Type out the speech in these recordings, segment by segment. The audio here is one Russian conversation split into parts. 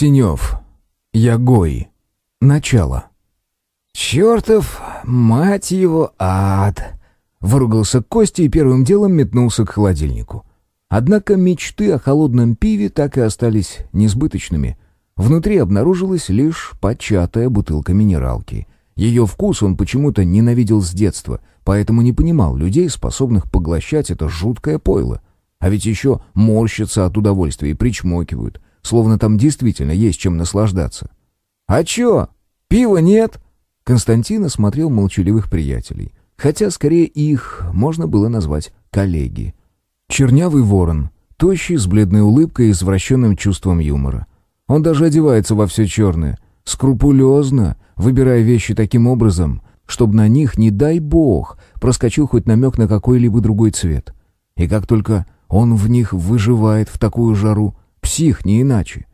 Синев. Ягой. Начало. «Чертов, мать его, ад!» Выругался Костя и первым делом метнулся к холодильнику. Однако мечты о холодном пиве так и остались несбыточными. Внутри обнаружилась лишь початая бутылка минералки. Ее вкус он почему-то ненавидел с детства, поэтому не понимал людей, способных поглощать это жуткое пойло. А ведь еще морщатся от удовольствия и причмокивают, словно там действительно есть чем наслаждаться. «А чё? Пива нет?» Константин осмотрел молчаливых приятелей, хотя скорее их можно было назвать коллеги. Чернявый ворон, тощий, с бледной улыбкой и извращенным чувством юмора. Он даже одевается во все черное, скрупулезно, выбирая вещи таким образом, чтобы на них, не дай бог, проскочил хоть намек на какой-либо другой цвет. И как только он в них выживает в такую жару, псих не иначе.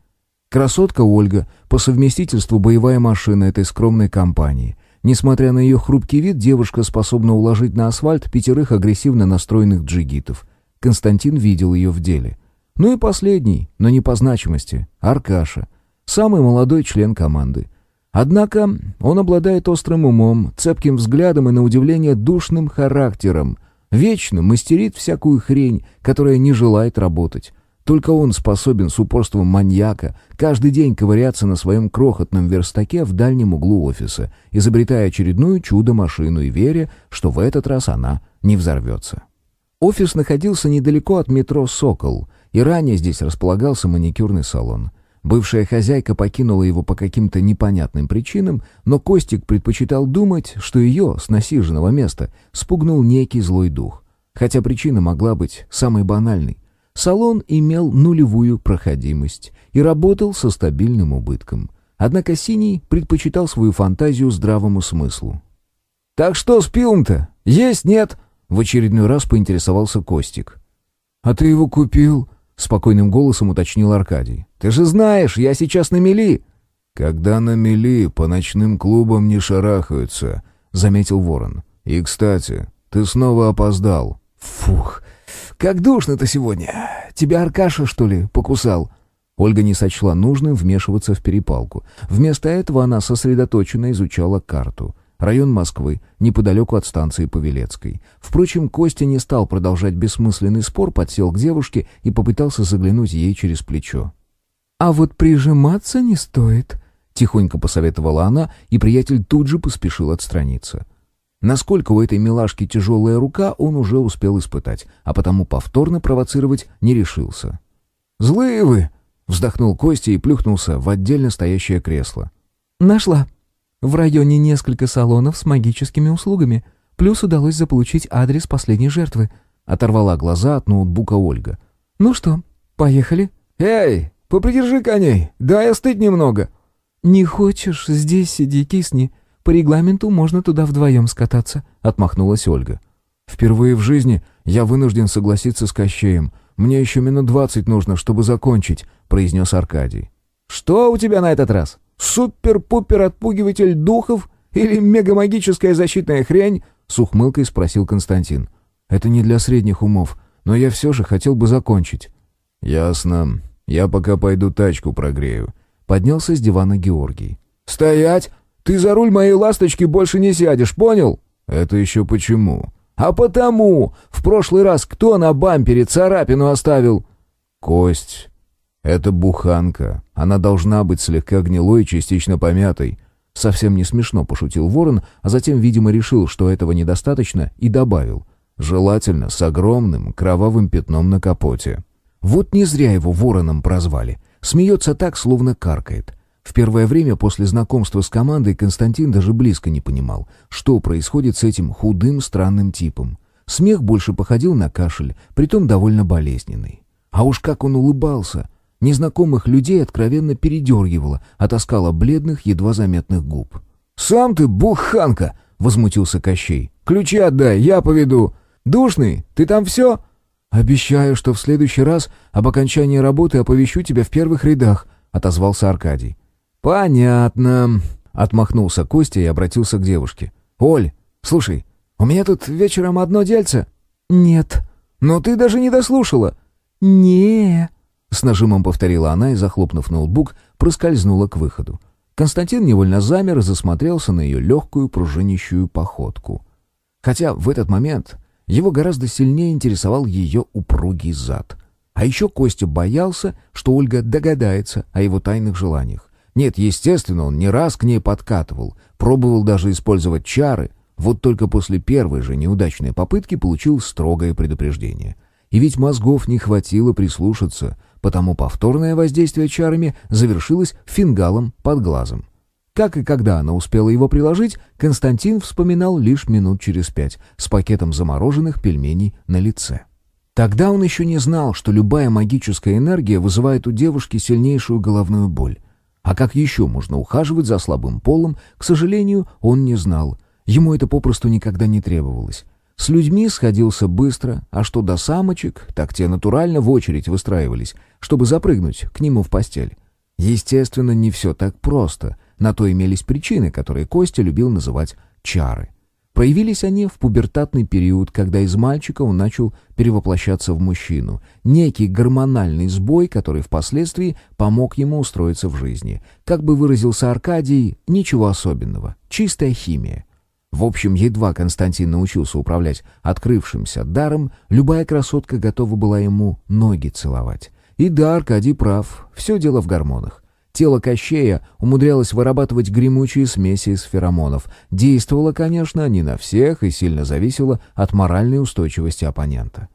Красотка Ольга, по совместительству боевая машина этой скромной компании. Несмотря на ее хрупкий вид, девушка способна уложить на асфальт пятерых агрессивно настроенных джигитов. Константин видел ее в деле. Ну и последний, но не по значимости, Аркаша. Самый молодой член команды. Однако он обладает острым умом, цепким взглядом и, на удивление, душным характером. Вечно мастерит всякую хрень, которая не желает работать. Только он способен с упорством маньяка каждый день ковыряться на своем крохотном верстаке в дальнем углу офиса, изобретая очередную чудо-машину и веря, что в этот раз она не взорвется. Офис находился недалеко от метро «Сокол», и ранее здесь располагался маникюрный салон. Бывшая хозяйка покинула его по каким-то непонятным причинам, но Костик предпочитал думать, что ее с насиженного места спугнул некий злой дух. Хотя причина могла быть самой банальной. Салон имел нулевую проходимость и работал со стабильным убытком. Однако Синий предпочитал свою фантазию здравому смыслу. «Так что с пивом-то? Есть, нет?» В очередной раз поинтересовался Костик. «А ты его купил?» — спокойным голосом уточнил Аркадий. «Ты же знаешь, я сейчас на мели!» «Когда на мели, по ночным клубам не шарахаются», — заметил Ворон. «И, кстати, ты снова опоздал». «Фух, как душно-то сегодня! Тебя Аркаша, что ли, покусал?» Ольга не сочла нужным вмешиваться в перепалку. Вместо этого она сосредоточенно изучала карту. Район Москвы, неподалеку от станции Павелецкой. Впрочем, Костя не стал продолжать бессмысленный спор, подсел к девушке и попытался заглянуть ей через плечо. «А вот прижиматься не стоит», — тихонько посоветовала она, и приятель тут же поспешил отстраниться. Насколько у этой милашки тяжелая рука, он уже успел испытать, а потому повторно провоцировать не решился. «Злые вы!» — вздохнул Костя и плюхнулся в отдельно стоящее кресло. «Нашла. В районе несколько салонов с магическими услугами. Плюс удалось заполучить адрес последней жертвы». Оторвала глаза от ноутбука Ольга. «Ну что, поехали?» «Эй, попридержи коней, дай остыть немного». «Не хочешь, здесь сиди, кисни. По регламенту можно туда вдвоем скататься», — отмахнулась Ольга. «Впервые в жизни я вынужден согласиться с Кощеем. Мне еще минут двадцать нужно, чтобы закончить», — произнес Аркадий. «Что у тебя на этот раз? Супер-пупер отпугиватель духов или мегамагическая защитная хрень?» — с ухмылкой спросил Константин. «Это не для средних умов, но я все же хотел бы закончить». «Ясно. Я пока пойду тачку прогрею». Поднялся с дивана Георгий. «Стоять! Ты за руль моей ласточки больше не сядешь, понял?» «Это еще почему?» «А потому! В прошлый раз кто на бампере царапину оставил?» «Кость. Это буханка. Она должна быть слегка гнилой и частично помятой». Совсем не смешно пошутил Ворон, а затем, видимо, решил, что этого недостаточно, и добавил. Желательно с огромным кровавым пятном на капоте. Вот не зря его Вороном прозвали. Смеется так, словно каркает. В первое время после знакомства с командой Константин даже близко не понимал, что происходит с этим худым странным типом. Смех больше походил на кашель, притом довольно болезненный. А уж как он улыбался! Незнакомых людей откровенно передергивало от оскала бледных, едва заметных губ. «Сам ты буханка!» — возмутился Кощей. «Ключи отдай, я поведу. Душный, ты там все?» «Обещаю, что в следующий раз об окончании работы оповещу тебя в первых рядах», — отозвался Аркадий. «Понятно», — отмахнулся Костя и обратился к девушке. «Оль, слушай, у меня тут вечером одно дельце». «Нет». «Но ты даже не дослушала». не С нажимом повторила она и, захлопнув ноутбук, проскользнула к выходу. Константин невольно замер и засмотрелся на ее легкую пружинищую походку. Хотя в этот момент его гораздо сильнее интересовал ее упругий зад. А еще Костя боялся, что Ольга догадается о его тайных желаниях. Нет, естественно, он не раз к ней подкатывал, пробовал даже использовать чары, вот только после первой же неудачной попытки получил строгое предупреждение. И ведь мозгов не хватило прислушаться, потому повторное воздействие чарами завершилось фингалом под глазом. Как и когда она успела его приложить, Константин вспоминал лишь минут через пять с пакетом замороженных пельменей на лице. Тогда он еще не знал, что любая магическая энергия вызывает у девушки сильнейшую головную боль. А как еще можно ухаживать за слабым полом, к сожалению, он не знал. Ему это попросту никогда не требовалось. С людьми сходился быстро, а что до самочек, так те натурально в очередь выстраивались, чтобы запрыгнуть к нему в постель. Естественно, не все так просто. На то имелись причины, которые Костя любил называть чары. Проявились они в пубертатный период, когда из мальчика он начал перевоплощаться в мужчину. Некий гормональный сбой, который впоследствии помог ему устроиться в жизни. Как бы выразился Аркадий, ничего особенного. Чистая химия. В общем, едва Константин научился управлять открывшимся даром, любая красотка готова была ему ноги целовать. И да, Аркадий прав, все дело в гормонах. Тело Кощея умудрялось вырабатывать гремучие смеси из феромонов. Действовало, конечно, не на всех и сильно зависело от моральной устойчивости оппонента.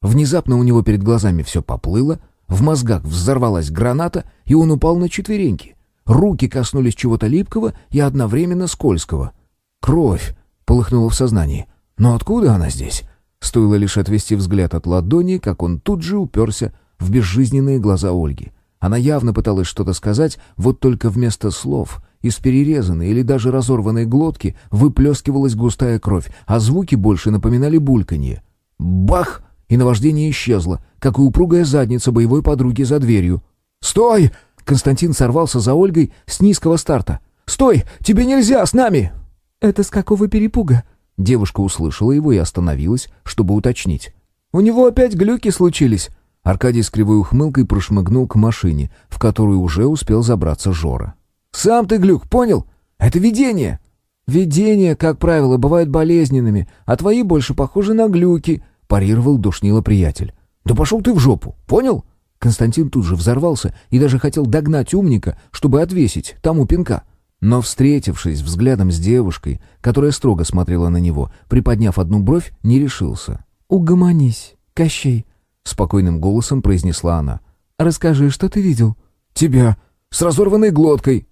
Внезапно у него перед глазами все поплыло, в мозгах взорвалась граната, и он упал на четвереньки. Руки коснулись чего-то липкого и одновременно скользкого. Кровь полыхнула в сознании. Но откуда она здесь? Стоило лишь отвести взгляд от ладони, как он тут же уперся в безжизненные глаза Ольги. Она явно пыталась что-то сказать, вот только вместо слов из перерезанной или даже разорванной глотки выплескивалась густая кровь, а звуки больше напоминали бульканье. Бах! И наваждение исчезло, как и упругая задница боевой подруги за дверью. «Стой!» Константин сорвался за Ольгой с низкого старта. «Стой! Тебе нельзя с нами!» «Это с какого перепуга?» Девушка услышала его и остановилась, чтобы уточнить. «У него опять глюки случились!» Аркадий с кривой ухмылкой прошмыгнул к машине, в которую уже успел забраться Жора. «Сам ты глюк, понял? Это видение!» «Видения, как правило, бывают болезненными, а твои больше похожи на глюки», — парировал душнило приятель. «Да пошел ты в жопу, понял?» Константин тут же взорвался и даже хотел догнать умника, чтобы отвесить тому пинка. Но, встретившись взглядом с девушкой, которая строго смотрела на него, приподняв одну бровь, не решился. «Угомонись, Кощей», — спокойным голосом произнесла она. «Расскажи, что ты видел?» «Тебя, с разорванной глоткой».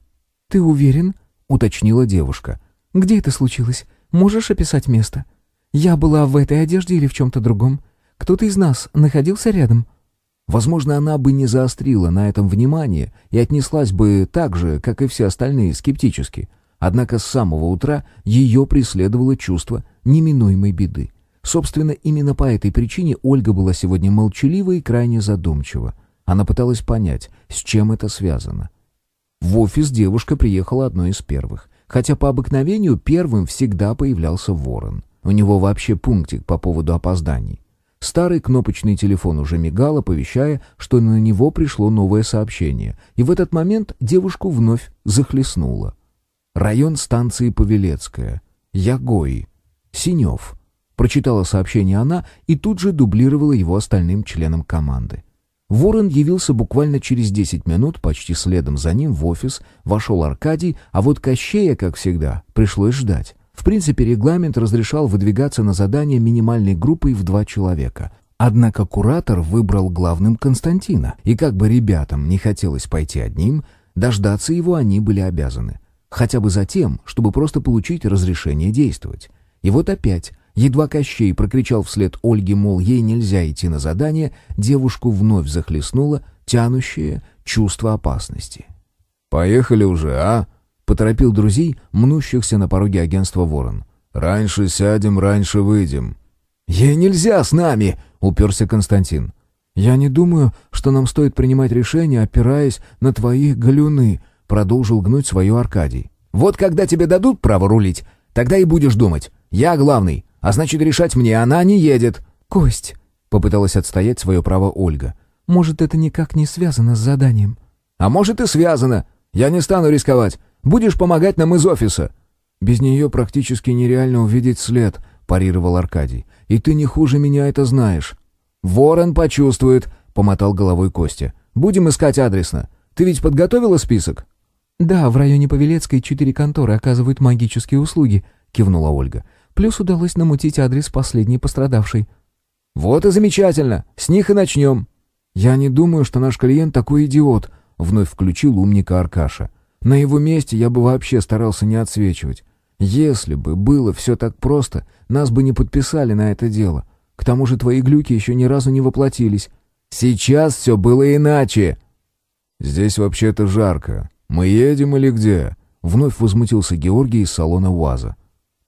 «Ты уверен?» — уточнила девушка. «Где это случилось? Можешь описать место? Я была в этой одежде или в чем-то другом? Кто-то из нас находился рядом?» Возможно, она бы не заострила на этом внимание и отнеслась бы так же, как и все остальные, скептически. Однако с самого утра ее преследовало чувство неминуемой беды. Собственно, именно по этой причине Ольга была сегодня молчалива и крайне задумчива. Она пыталась понять, с чем это связано. В офис девушка приехала одной из первых, хотя по обыкновению первым всегда появлялся ворон. У него вообще пунктик по поводу опозданий. Старый кнопочный телефон уже мигал, оповещая, что на него пришло новое сообщение, и в этот момент девушку вновь захлестнуло. Район станции Павелецкая. Ягои. Синев. Прочитала сообщение она и тут же дублировала его остальным членам команды. Ворон явился буквально через 10 минут, почти следом за ним в офис вошел Аркадий, а вот Кощея, как всегда, пришлось ждать. В принципе, регламент разрешал выдвигаться на задание минимальной группой в два человека. Однако куратор выбрал главным Константина, и как бы ребятам не хотелось пойти одним, дождаться его они были обязаны. Хотя бы за тем, чтобы просто получить разрешение действовать. И вот опять, едва Кощей прокричал вслед Ольге, мол, ей нельзя идти на задание, девушку вновь захлестнуло тянущее чувство опасности. «Поехали уже, а?» Поторопил друзей, мнущихся на пороге агентства «Ворон». «Раньше сядем, раньше выйдем». «Ей нельзя с нами!» — уперся Константин. «Я не думаю, что нам стоит принимать решение, опираясь на твои галюны», — продолжил гнуть свое Аркадий. «Вот когда тебе дадут право рулить, тогда и будешь думать. Я главный, а значит, решать мне она не едет». «Кость», — попыталась отстоять свое право Ольга. Может, это никак не связано с заданием?» «А может и связано. Я не стану рисковать. Будешь помогать нам из офиса». «Без нее практически нереально увидеть след», — парировал Аркадий. «И ты не хуже меня это знаешь». «Ворон почувствует», — помотал головой Костя. «Будем искать адресно. Ты ведь подготовила список?» «Да, в районе Павелецкой четыре конторы оказывают магические услуги», — кивнула Ольга. «Плюс удалось намутить адрес последней пострадавшей». «Вот и замечательно. С них и начнем». «Я не думаю, что наш клиент такой идиот», — вновь включил умника Аркаша. «На его месте я бы вообще старался не отсвечивать. Если бы было все так просто, нас бы не подписали на это дело. К тому же твои глюки еще ни разу не воплотились. Сейчас все было иначе. Здесь вообще-то жарко. Мы едем или где? Вновь возмутился Георгий из салона УАЗа.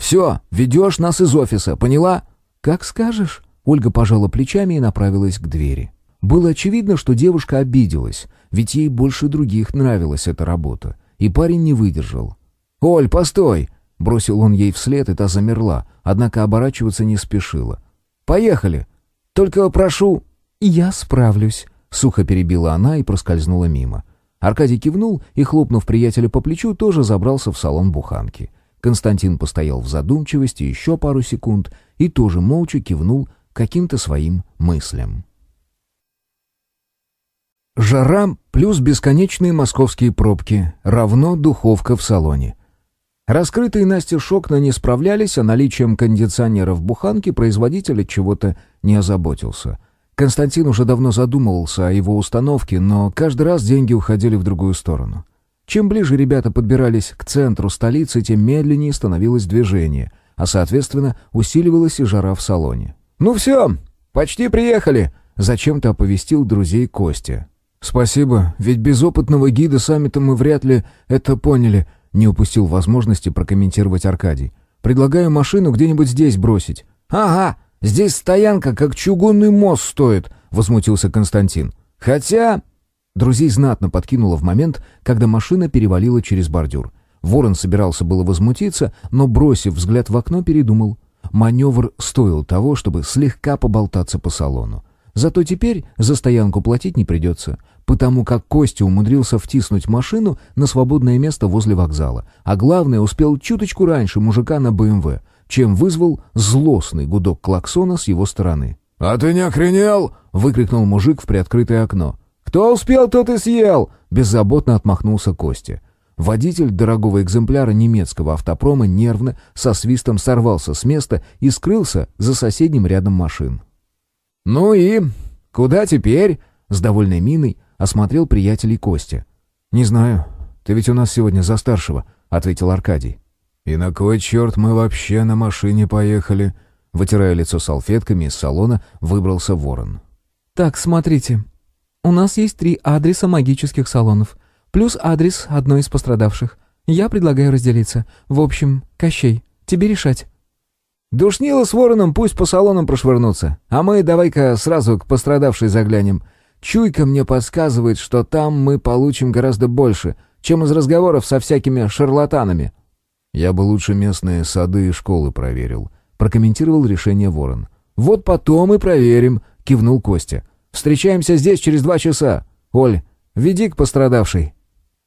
Все, ведешь нас из офиса, поняла? Как скажешь. Ольга пожала плечами и направилась к двери. Было очевидно, что девушка обиделась, ведь ей больше других нравилась эта работа. И парень не выдержал. «Оль, постой!» Бросил он ей вслед, и та замерла, однако оборачиваться не спешила. «Поехали! Только прошу...» «Я справлюсь», — сухо перебила она и проскользнула мимо. Аркадий кивнул и, хлопнув приятеля по плечу, тоже забрался в салон буханки. Константин постоял в задумчивости еще пару секунд и тоже молча кивнул каким-то своим мыслям. Жара плюс бесконечные московские пробки равно духовка в салоне. Раскрытые настежь окна не справлялись, а наличием кондиционера в буханке производитель от чего-то не озаботился. Константин уже давно задумывался о его установке, но каждый раз деньги уходили в другую сторону. Чем ближе ребята подбирались к центру столицы, тем медленнее становилось движение, а, соответственно, усиливалась и жара в салоне. «Ну все, почти приехали!» — зачем-то оповестил друзей Костя. «Спасибо, ведь без опытного гида сами-то мы вряд ли это поняли», не упустил возможности прокомментировать Аркадий. «Предлагаю машину где-нибудь здесь бросить». «Ага, здесь стоянка, как чугунный мост стоит», — возмутился Константин. «Хотя...» Друзей знатно подкинуло в момент, когда машина перевалила через бордюр. Ворон собирался было возмутиться, но, бросив взгляд в окно, передумал. Маневр стоил того, чтобы слегка поболтаться по салону. Зато теперь за стоянку платить не придется, потому как Костя умудрился втиснуть машину на свободное место возле вокзала, а главное, успел чуточку раньше мужика на БМВ, чем вызвал злостный гудок клаксона с его стороны. «А ты не охренел?» — выкрикнул мужик в приоткрытое окно. «Кто успел, тот и съел!» — беззаботно отмахнулся Костя. Водитель дорогого экземпляра немецкого автопрома нервно, со свистом сорвался с места и скрылся за соседним рядом машин. «Ну и? Куда теперь?» — с довольной миной осмотрел приятелей Костя. «Не знаю. Ты ведь у нас сегодня за старшего», — ответил Аркадий. «И на кой черт мы вообще на машине поехали?» Вытирая лицо салфетками из салона, выбрался ворон. «Так, смотрите. У нас есть три адреса магических салонов, плюс адрес одной из пострадавших. Я предлагаю разделиться. В общем, Кощей, тебе решать». «Душнило с вороном пусть по салонам прошвырнутся, а мы давай-ка сразу к пострадавшей заглянем. Чуйка мне подсказывает, что там мы получим гораздо больше, чем из разговоров со всякими шарлатанами». «Я бы лучше местные сады и школы проверил», — прокомментировал решение ворон. «Вот потом и проверим», — кивнул Костя. «Встречаемся здесь через два часа. Оль, веди к пострадавшей».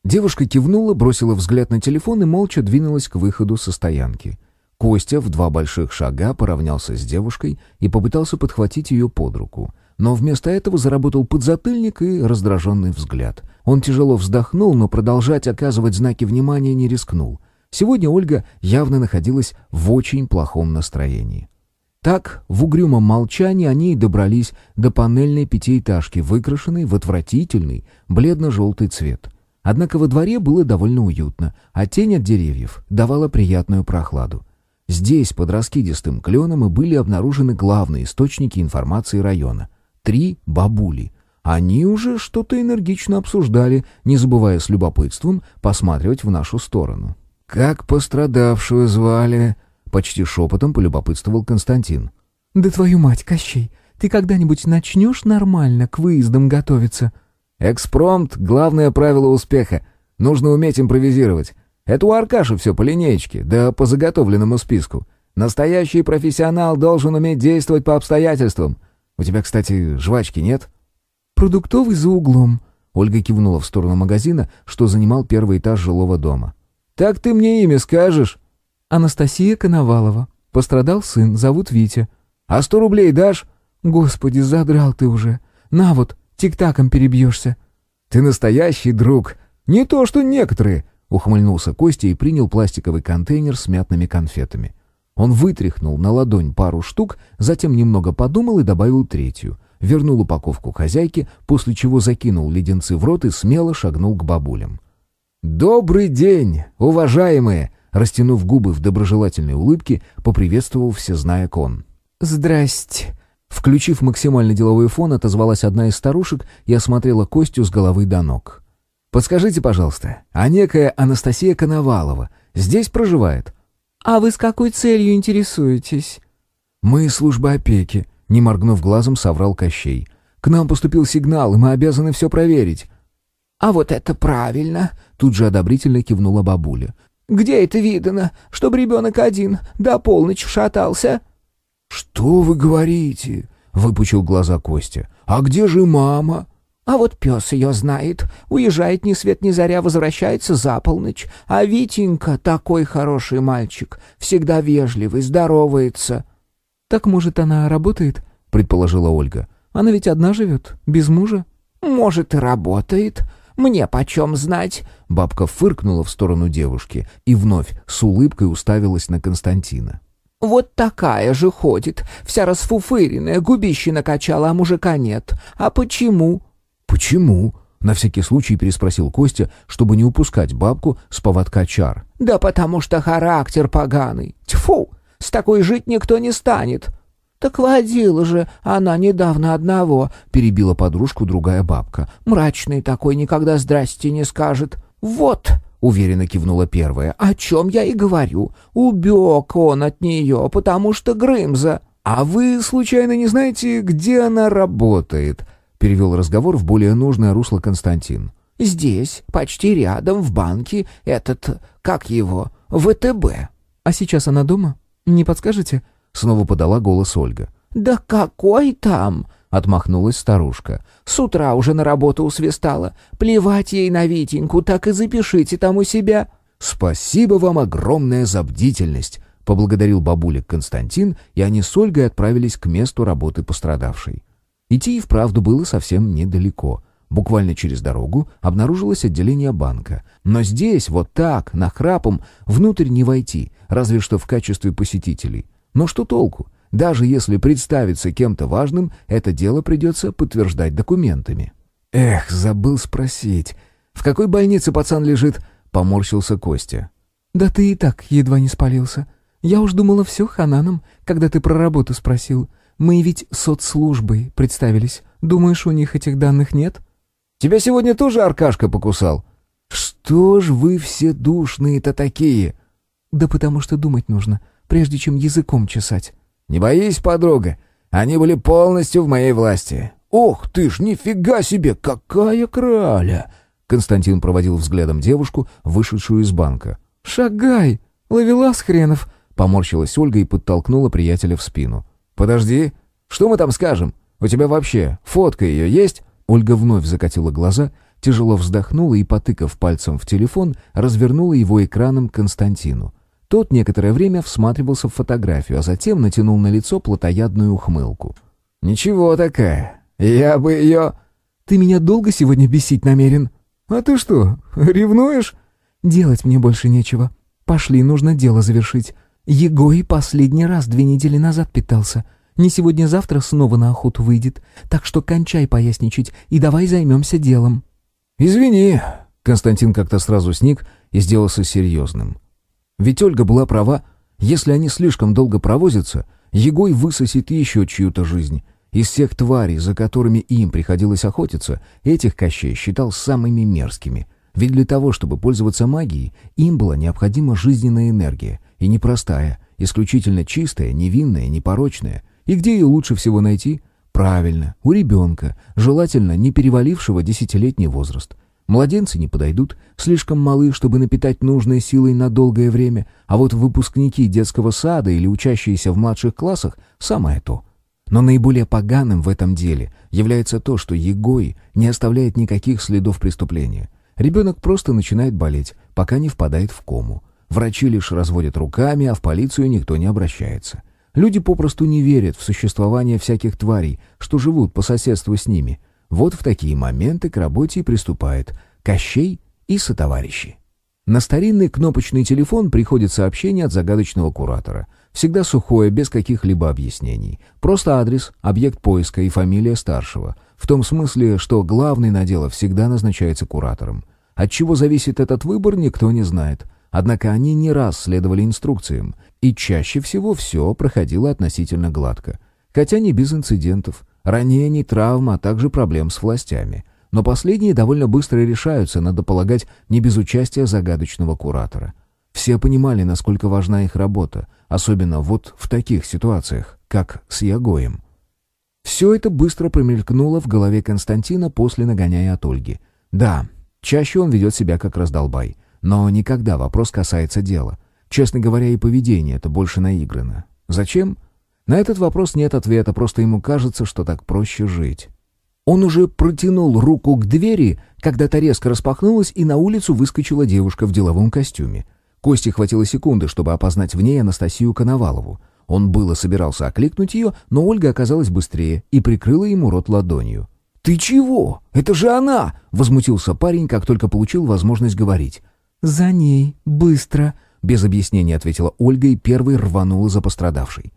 Девушка кивнула, бросила взгляд на телефон и молча двинулась к выходу со стоянки. Костя в два больших шага поравнялся с девушкой и попытался подхватить ее под руку. Но вместо этого заработал подзатыльник и раздраженный взгляд. Он тяжело вздохнул, но продолжать оказывать знаки внимания не рискнул. Сегодня Ольга явно находилась в очень плохом настроении. Так, в угрюмом молчании они и добрались до панельной пятиэтажки, выкрашенной в отвратительный бледно-желтый цвет. Однако во дворе было довольно уютно, а тень от деревьев давала приятную прохладу. Здесь, под раскидистым кленом, и были обнаружены главные источники информации района. Три бабули. Они уже что-то энергично обсуждали, не забывая с любопытством посматривать в нашу сторону. «Как пострадавшую звали?» — почти шепотом полюбопытствовал Константин. «Да твою мать, Кощей, ты когда-нибудь начнешь нормально к выездам готовиться?» «Экспромт — главное правило успеха. Нужно уметь импровизировать. Это у Аркаши все по линеечке, да по заготовленному списку. Настоящий профессионал должен уметь действовать по обстоятельствам. У тебя, кстати, жвачки нет?» «Продуктовый за углом». Ольга кивнула в сторону магазина, что занимал первый этаж жилого дома. «Так ты мне имя скажешь?» «Анастасия Коновалова. Пострадал сын, зовут Витя». «А сто рублей дашь?» «Господи, задрал ты уже. На вот, тик-таком перебьешься». «Ты настоящий друг. Не то, что некоторые», — ухмыльнулся Костя и принял пластиковый контейнер с мятными конфетами. Он вытряхнул на ладонь пару штук, затем немного подумал и добавил третью. Вернул упаковку хозяйке, после чего закинул леденцы в рот и смело шагнул к бабулям. «Добрый день, уважаемые!» Растянув губы в доброжелательной улыбке, поприветствовал всезная кон. «Здрасте!» Включив максимально деловой фон, отозвалась одна из старушек и осмотрела Костю с головы до ног. «Подскажите, пожалуйста, а некая Анастасия Коновалова здесь проживает?» «А вы с какой целью интересуетесь?» «Мы из службы опеки», — не моргнув глазом, соврал Кощей. «К нам поступил сигнал, и мы обязаны все проверить». «А вот это правильно!» — тут же одобрительно кивнула бабуля. «Где это видано, чтобы ребенок один до полночи шатался?» «Что вы говорите?» — выпучил глаза Костя. «А где же мама?» А вот пес ее знает. Уезжает ни свет ни заря, возвращается за полночь. А Витенька такой хороший мальчик. Всегда вежливый, здоровается. — Так, может, она работает? — предположила Ольга. — Она ведь одна живет, без мужа? — Может, и работает. Мне почем знать? Бабка фыркнула в сторону девушки и вновь с улыбкой уставилась на Константина. Вот такая же ходит, вся расфуфыренная, губище накачала, а мужика нет. А почему? «Почему?» — на всякий случай переспросил Костя, чтобы не упускать бабку с поводка чар. «Да потому что характер поганый. Тьфу! С такой жить никто не станет!» «Так водила же она недавно одного», — перебила подружку другая бабка. «Мрачный такой, никогда здрасте не скажет. Вот!» — уверенно кивнула первая. «О чем я и говорю. Убег он от нее, потому что Грымза...» «А вы, случайно, не знаете, где она работает?» перевел разговор в более нужное русло Константин. «Здесь, почти рядом, в банке, этот, как его, ВТБ». «А сейчас она дома? Не подскажете?» Снова подала голос Ольга. «Да какой там?» — отмахнулась старушка. «С утра уже на работу усвистала. Плевать ей на Витеньку, так и запишите там у себя». «Спасибо вам огромное за бдительность», — поблагодарил бабулик Константин, и они с Ольгой отправились к месту работы пострадавшей. Идти и вправду было совсем недалеко. Буквально через дорогу обнаружилось отделение банка. Но здесь, вот так, нахрапом, внутрь не войти, разве что в качестве посетителей. Но что толку? Даже если представиться кем-то важным, это дело придется подтверждать документами. «Эх, забыл спросить. В какой больнице пацан лежит?» — поморщился Костя. «Да ты и так едва не спалился. Я уж думала, все хананом, когда ты про работу спросил. Мы ведь соцслужбой представились. Думаешь, у них этих данных нет?» «Тебя сегодня тоже Аркашка покусал?» «Что ж вы все душные-то такие?» «Да потому что думать нужно, прежде чем языком чесать». «Не боись, подруга, они были полностью в моей власти». «Ох ты ж, нифига себе, какая краля!» Константин проводил взглядом девушку, вышедшую из банка. «Шагай, ловелас хренов!» Поморщилась Ольга и подтолкнула приятеля в спину. «Подожди, что мы там скажем? У тебя вообще фотка ее есть?» Ольга вновь закатила глаза, тяжело вздохнула и, потыкав пальцем в телефон, развернула его экраном к Константину. Тот некоторое время всматривался в фотографию, а затем натянул на лицо плотоядную ухмылку. «Ничего такая. Я бы ее...» «Ты меня долго сегодня бесить намерен?» «А ты что, ревнуешь?» «Делать мне больше нечего. Пошли, нужно дело завершить. Егой последний раз две недели назад питался. Не сегодня-завтра снова на охоту выйдет. Так что кончай поясничать и давай займемся делом». «Извини». Константин как-то сразу сник и сделался серьезным. Ведь Ольга была права. Если они слишком долго провозятся, Егой высосет еще чью-то жизнь. Из всех тварей, за которыми им приходилось охотиться, этих Кощей считал самыми мерзкими. Ведь для того, чтобы пользоваться магией, им была необходима жизненная энергия, и непростая, исключительно чистая, невинная, непорочная. И где ее лучше всего найти? Правильно, у ребенка, желательно не перевалившего десятилетний возраст. Младенцы не подойдут, слишком малы, чтобы напитать нужной силой на долгое время, а вот выпускники детского сада или учащиеся в младших классах – самое то. Но наиболее поганым в этом деле является то, что Егой не оставляет никаких следов преступления. Ребенок просто начинает болеть, пока не впадает в кому. Врачи лишь разводят руками, а в полицию никто не обращается. Люди попросту не верят в существование всяких тварей, что живут по соседству с ними. Вот в такие моменты к работе и приступает Кощей и сотоварищи. На старинный кнопочный телефон приходит сообщение от загадочного куратора. Всегда сухое, без каких-либо объяснений. Просто адрес, объект поиска и фамилия старшего. В том смысле, что главный на дело всегда назначается куратором. От чего зависит этот выбор, никто не знает. Однако они не раз следовали инструкциям, и чаще всего все проходило относительно гладко. Хотя не без инцидентов, ранений, травм, а также проблем с властями. Но последние довольно быстро решаются, надо полагать, не без участия загадочного куратора. Все понимали, насколько важна их работа, особенно вот в таких ситуациях, как с Ягоем. Все это быстро промелькнуло в голове Константина после нагоняя от Ольги. Да, чаще он ведет себя как раздолбай, но никогда вопрос касается дела. Честно говоря, и поведение это больше наиграно. Зачем? На этот вопрос нет ответа, просто ему кажется, что так проще жить. Он уже протянул руку к двери, когда та резко распахнулась, и на улицу выскочила девушка в деловом костюме. Кости хватило секунды, чтобы опознать в ней Анастасию Коновалову. Он было собирался окликнуть ее, но Ольга оказалась быстрее и прикрыла ему рот ладонью. «Ты чего? Это же она!» — возмутился парень, как только получил возможность говорить. «За ней, быстро!» — без объяснений ответила Ольга и первой рванула за пострадавшей.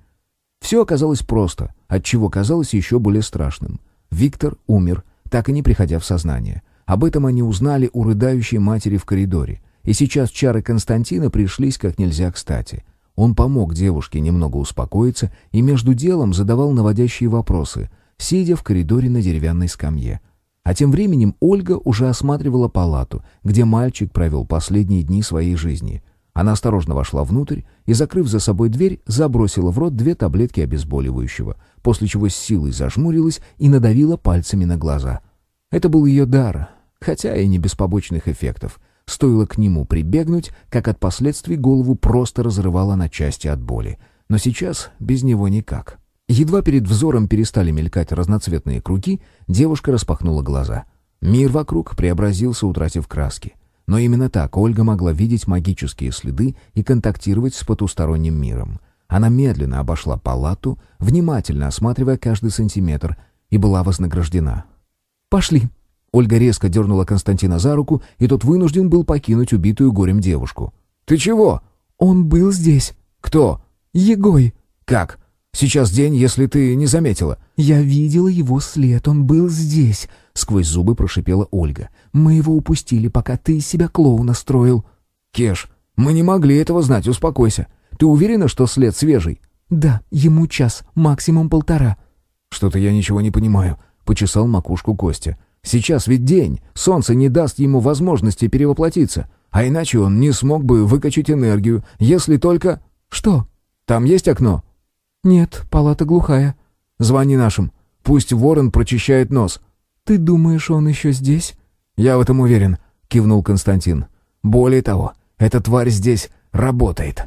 Все оказалось просто, отчего казалось еще более страшным. Виктор умер, так и не приходя в сознание. Об этом они узнали у рыдающей матери в коридоре. И сейчас чары Константина пришлись как нельзя кстати. Он помог девушке немного успокоиться и между делом задавал наводящие вопросы, сидя в коридоре на деревянной скамье. А тем временем Ольга уже осматривала палату, где мальчик провел последние дни своей жизни — она осторожно вошла внутрь и, закрыв за собой дверь, забросила в рот две таблетки обезболивающего, после чего с силой зажмурилась и надавила пальцами на глаза. Это был ее дар, хотя и не без побочных эффектов. Стоило к нему прибегнуть, как от последствий голову просто разрывало на части от боли. Но сейчас без него никак. Едва перед взором перестали мелькать разноцветные круги, девушка распахнула глаза. Мир вокруг преобразился, утратив краски. Но именно так Ольга могла видеть магические следы и контактировать с потусторонним миром. Она медленно обошла палату, внимательно осматривая каждый сантиметр, и была вознаграждена. «Пошли!» Ольга резко дернула Константина за руку, и тот вынужден был покинуть убитую горем девушку. «Ты чего?» «Он был здесь». «Кто?» «Егой». «Как? Сейчас день, если ты не заметила». «Я видела его след, он был здесь», — сквозь зубы прошипела Ольга. «Мы его упустили, пока ты из себя клоуна строил». «Кеш, мы не могли этого знать, успокойся. Ты уверена, что след свежий?» «Да, ему час, максимум полтора». «Что-то я ничего не понимаю», — почесал макушку Костя. «Сейчас ведь день, солнце не даст ему возможности перевоплотиться, а иначе он не смог бы выкачать энергию, если только...» «Что?» «Там есть окно?» «Нет, палата глухая». «Звони нашим. Пусть ворон прочищает нос». «Ты думаешь, он еще здесь?» «Я в этом уверен», — кивнул Константин. «Более того, эта тварь здесь работает».